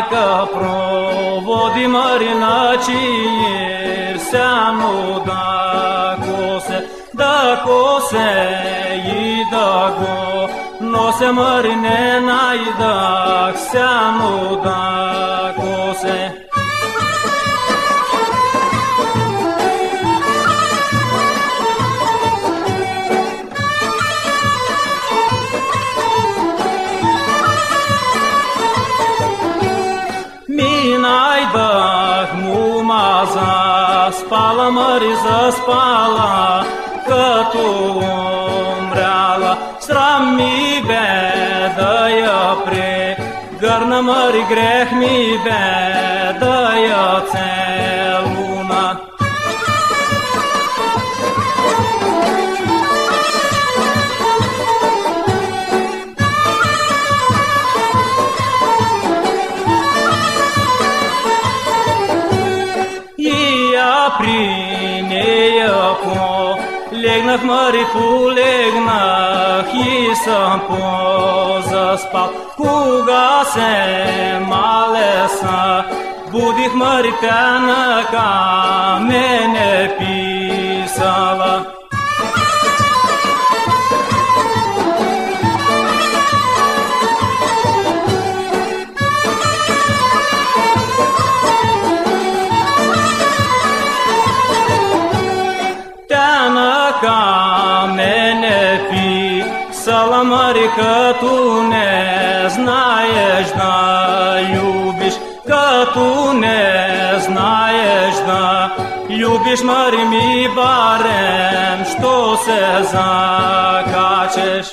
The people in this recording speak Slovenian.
majka, provodi marinačir, samo da ko se, da ko se i da go, no se marine najdak, samo da spala mări zaspala că tu umreala sram mi bedăia pre Garna mări greh mi bedăia luna legnah mariku legnah i sam po zaspal kuga se malesa budih maritana kamene камене пи, саламарика ту не знаешь да любишь, ту не знаешь да любишь марими барем, что се закачешь.